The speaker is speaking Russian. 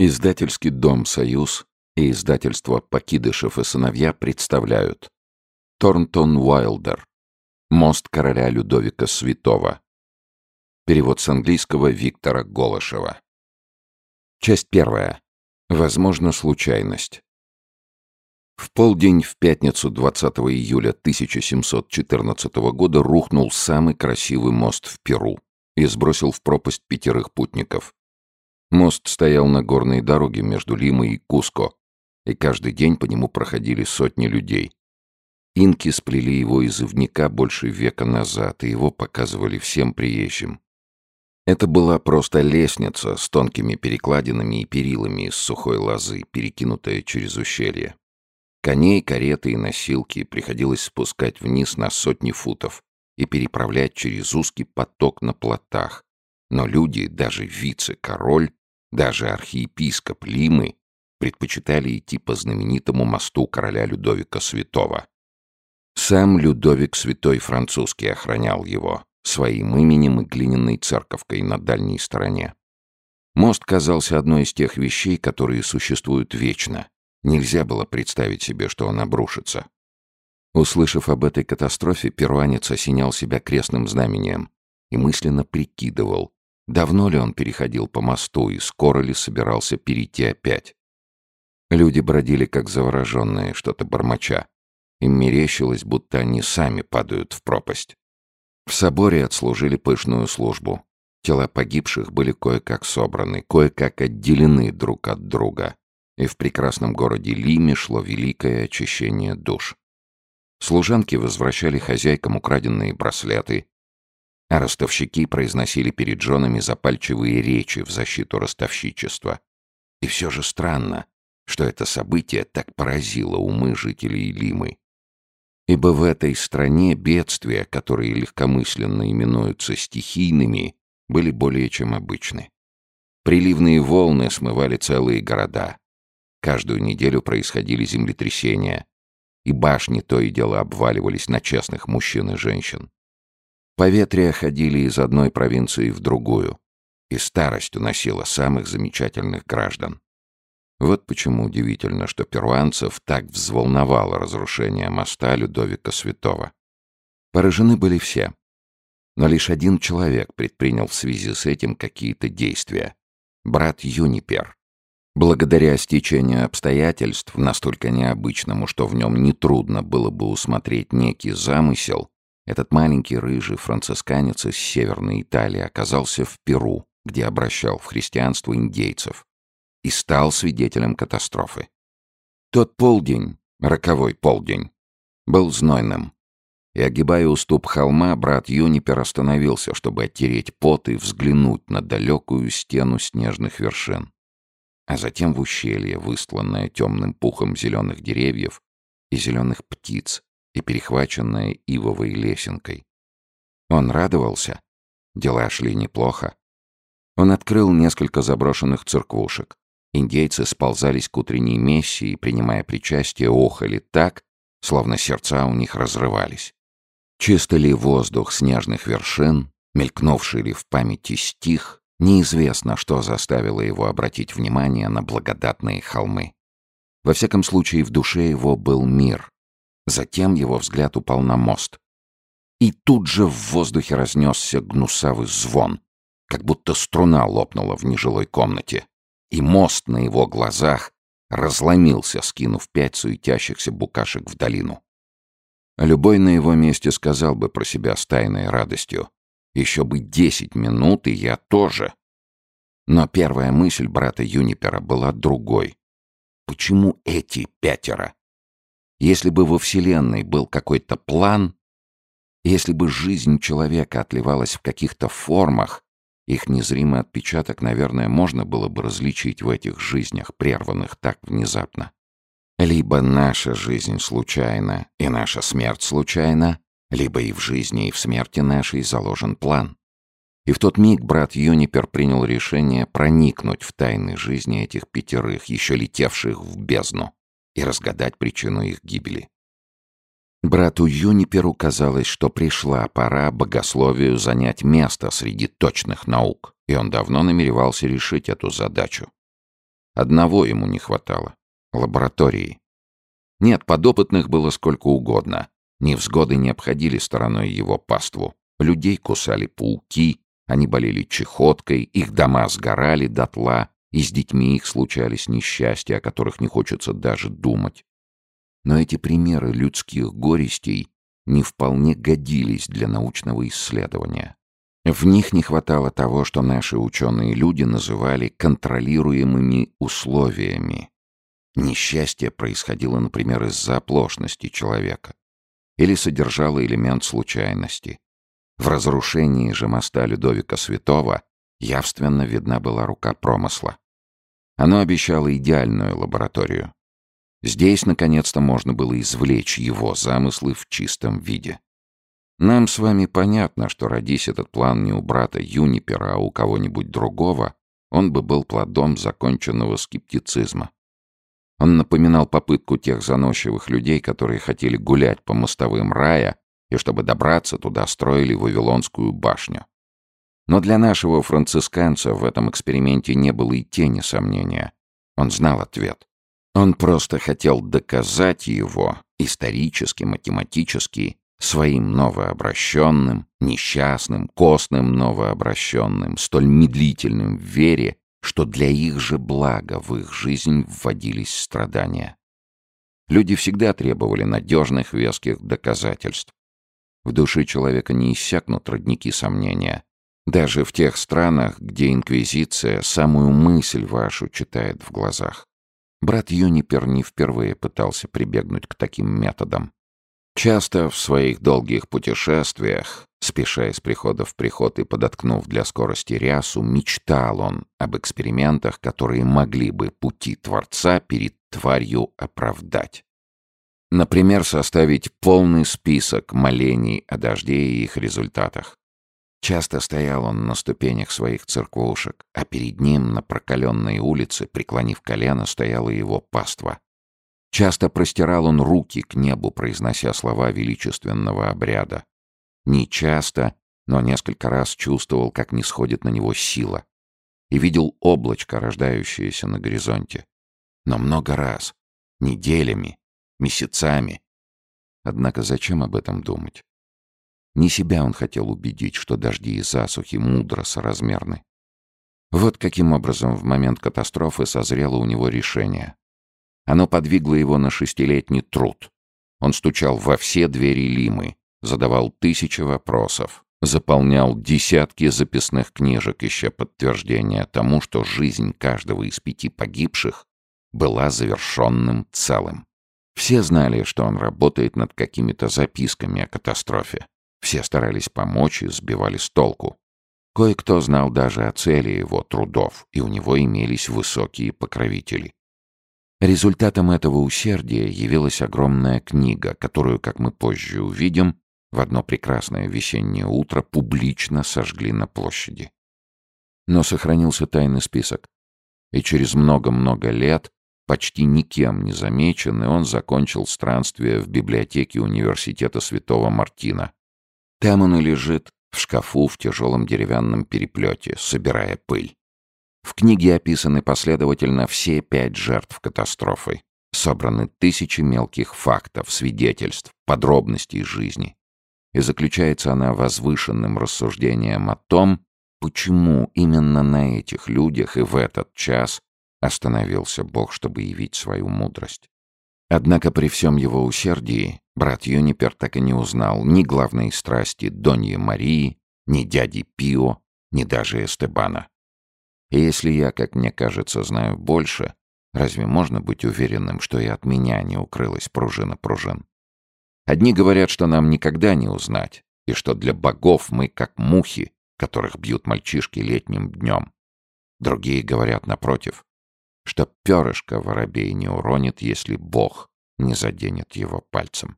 Издательский дом «Союз» и издательство «Покидышев и сыновья» представляют Торнтон Уайлдер «Мост короля Людовика Святого». Перевод с английского Виктора Голышева. Часть первая. Возможно, случайность. В полдень в пятницу 20 июля 1714 года рухнул самый красивый мост в Перу и сбросил в пропасть пятерых путников. Мост стоял на горной дороге между Лимой и Куско, и каждый день по нему проходили сотни людей. Инки сплели его из ивника больше века назад, и его показывали всем приезжим. Это была просто лестница с тонкими перекладинами и перилами из сухой лозы, перекинутая через ущелье. Коней, кареты и носилки приходилось спускать вниз на сотни футов и переправлять через узкий поток на плотах. Но люди, даже вице-король, даже архиепископ Лимы, предпочитали идти по знаменитому мосту короля Людовика Святого. Сам Людовик Святой Французский охранял его своим именем и глиняной церковкой на дальней стороне. Мост казался одной из тех вещей, которые существуют вечно, Нельзя было представить себе, что он обрушится. Услышав об этой катастрофе, перуанец осенял себя крестным знамением и мысленно прикидывал, давно ли он переходил по мосту и скоро ли собирался перейти опять. Люди бродили как завороженные, что-то бормоча. Им мерещилось, будто они сами падают в пропасть. В соборе отслужили пышную службу. Тела погибших были кое-как собраны, кое-как отделены друг от друга и в прекрасном городе Лиме шло великое очищение душ. Служанки возвращали хозяйкам украденные браслеты, а ростовщики произносили перед женами запальчивые речи в защиту ростовщичества. И все же странно, что это событие так поразило умы жителей Лимы. Ибо в этой стране бедствия, которые легкомысленно именуются стихийными, были более чем обычны. Приливные волны смывали целые города, Каждую неделю происходили землетрясения, и башни то и дело обваливались на честных мужчин и женщин. Поветрия ходили из одной провинции в другую, и старость уносила самых замечательных граждан. Вот почему удивительно, что перуанцев так взволновало разрушение моста Людовика Святого. Поражены были все. Но лишь один человек предпринял в связи с этим какие-то действия. Брат Юнипер, Благодаря стечению обстоятельств, настолько необычному, что в нем нетрудно было бы усмотреть некий замысел, этот маленький рыжий францисканец из Северной Италии оказался в Перу, где обращал в христианство индейцев, и стал свидетелем катастрофы. Тот полдень, роковой полдень, был знойным, и, огибая уступ холма, брат Юнипер остановился, чтобы оттереть пот и взглянуть на далекую стену снежных вершин а затем в ущелье, выстланное темным пухом зеленых деревьев и зеленых птиц, и перехваченное ивовой лесенкой. Он радовался. Дела шли неплохо. Он открыл несколько заброшенных церквушек. Индейцы сползались к утренней мессе и, принимая причастие, охали так, словно сердца у них разрывались. Чисто ли воздух снежных вершин, мелькнувший ли в памяти стих, Неизвестно, что заставило его обратить внимание на благодатные холмы. Во всяком случае, в душе его был мир. Затем его взгляд упал на мост. И тут же в воздухе разнесся гнусавый звон, как будто струна лопнула в нежилой комнате. И мост на его глазах разломился, скинув пять суетящихся букашек в долину. Любой на его месте сказал бы про себя с тайной радостью. Еще бы десять минут, и я тоже. Но первая мысль брата Юнипера была другой. Почему эти пятеро? Если бы во Вселенной был какой-то план, если бы жизнь человека отливалась в каких-то формах, их незримый отпечаток, наверное, можно было бы различить в этих жизнях, прерванных так внезапно. Либо наша жизнь случайна, и наша смерть случайна, либо и в жизни, и в смерти нашей заложен план. И в тот миг брат Юнипер принял решение проникнуть в тайны жизни этих пятерых, еще летевших в бездну, и разгадать причину их гибели. Брату Юниперу казалось, что пришла пора богословию занять место среди точных наук, и он давно намеревался решить эту задачу. Одного ему не хватало — лаборатории. Нет, подопытных было сколько угодно. Невзгоды не обходили стороной его паству. Людей кусали пауки, они болели чехоткой, их дома сгорали дотла, и с детьми их случались несчастья, о которых не хочется даже думать. Но эти примеры людских горестей не вполне годились для научного исследования. В них не хватало того, что наши ученые-люди называли контролируемыми условиями. Несчастье происходило, например, из-за оплошности человека или содержало элемент случайности. В разрушении же моста Людовика Святого явственно видна была рука промысла. Оно обещало идеальную лабораторию. Здесь, наконец-то, можно было извлечь его замыслы в чистом виде. Нам с вами понятно, что родись этот план не у брата Юнипера, а у кого-нибудь другого, он бы был плодом законченного скептицизма. Он напоминал попытку тех заносчивых людей, которые хотели гулять по мостовым рая и, чтобы добраться туда, строили Вавилонскую башню. Но для нашего францисканца в этом эксперименте не было и тени сомнения. Он знал ответ. Он просто хотел доказать его, исторически, математически, своим новообращенным, несчастным, костным новообращенным, столь медлительным в вере, что для их же блага в их жизнь вводились страдания. Люди всегда требовали надежных веских доказательств. В душе человека не иссякнут родники сомнения. Даже в тех странах, где инквизиция самую мысль вашу читает в глазах. Брат Юнипер не впервые пытался прибегнуть к таким методам. Часто в своих долгих путешествиях, спеша из прихода в приход и подоткнув для скорости рясу, мечтал он об экспериментах, которые могли бы пути Творца перед тварью оправдать. Например, составить полный список молений о дожде и их результатах. Часто стоял он на ступенях своих церквушек, а перед ним на прокаленной улице, преклонив колено, стояла его паства. Часто простирал он руки к небу, произнося слова величественного обряда. Не часто, но несколько раз чувствовал, как не сходит на него сила. И видел облачко, рождающееся на горизонте. Но много раз, неделями, месяцами. Однако зачем об этом думать? Не себя он хотел убедить, что дожди и засухи мудро соразмерны. Вот каким образом в момент катастрофы созрело у него решение. Оно подвигло его на шестилетний труд. Он стучал во все двери Лимы, задавал тысячи вопросов, заполнял десятки записных книжек, ища подтверждения тому, что жизнь каждого из пяти погибших была завершенным целым. Все знали, что он работает над какими-то записками о катастрофе. Все старались помочь и сбивали с толку. Кое-кто знал даже о цели его трудов, и у него имелись высокие покровители. Результатом этого усердия явилась огромная книга, которую, как мы позже увидим, в одно прекрасное весеннее утро публично сожгли на площади. Но сохранился тайный список. И через много-много лет, почти никем не замеченный, он закончил странствие в библиотеке университета Святого Мартина. Там он и лежит, в шкафу в тяжелом деревянном переплете, собирая пыль. В книге описаны последовательно все пять жертв катастрофы. Собраны тысячи мелких фактов, свидетельств, подробностей жизни. И заключается она возвышенным рассуждением о том, почему именно на этих людях и в этот час остановился Бог, чтобы явить свою мудрость. Однако при всем его усердии брат Юнипер так и не узнал ни главной страсти Доньи Марии, ни дяди Пио, ни даже Эстебана. И если я, как мне кажется, знаю больше, разве можно быть уверенным, что и от меня не укрылась пружина пружин? Одни говорят, что нам никогда не узнать, и что для богов мы как мухи, которых бьют мальчишки летним днем. Другие говорят, напротив, что перышко воробей не уронит, если бог не заденет его пальцем.